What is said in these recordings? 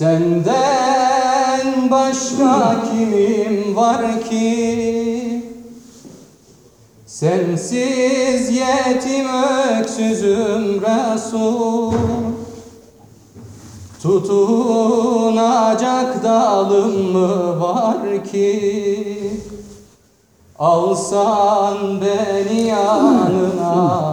Senden başka kimim var ki? Sensiz yetim öksüzüm Resul. Tutunacak dalım mı var ki? Alsan beni yanına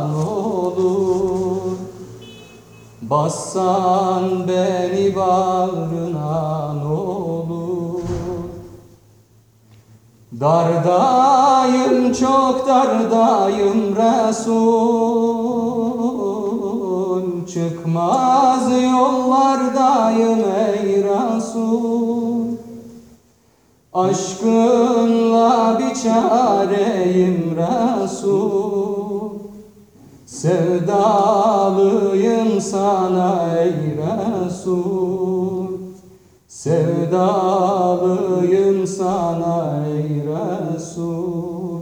Bassan beni bağrına ne olur. Dardayım çok dardayım Resul. Çıkmaz yollardayım ey Resul. Aşkınla bir çareyim Resul Sevdalıyım sana ey Resul. Sevdalıyım sana ey Resul.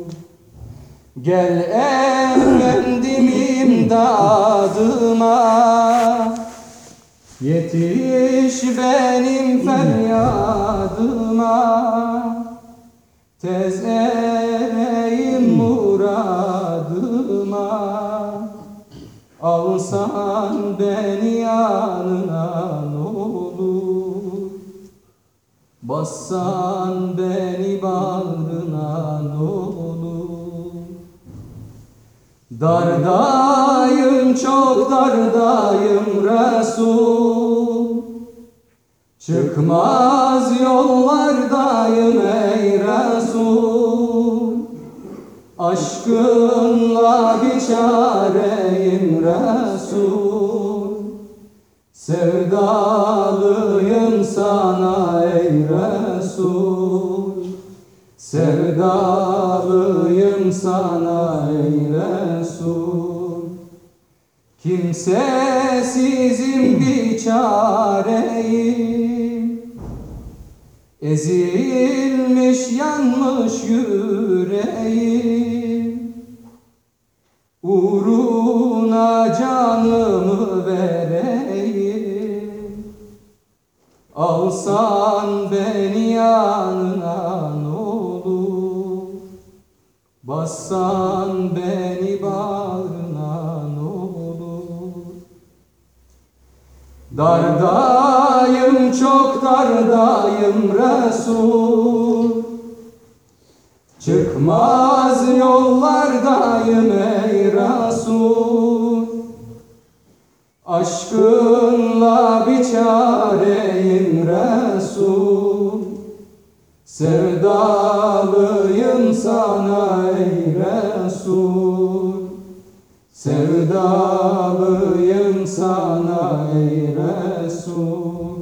Gel efendim imdadıma. Yetiş benim feryadıma. Tez Alsan beni yanına ne olur. Bassan beni bağrına ne olur. Dardayım çok dardayım Resul. Çıkmaz yollardayım ey Resul Aşkınla bir çareyim Resul. Sevdalıyım sana ey Resul. Sevdalıyım sana ey Resul. Kimsesizim bir çareyim. Ezilmiş yanmış yüreğim Uğruna canımı vereyim. Alsan beni yanına ne olur. Bassan beni bağrına ne olur. Dardayım çok dardayım Resul. Çıkmaz yollardayım Aşkınla bir çareyim Resul. Sevdalıyım sana ey Resul. Sevdalıyım sana ey Resul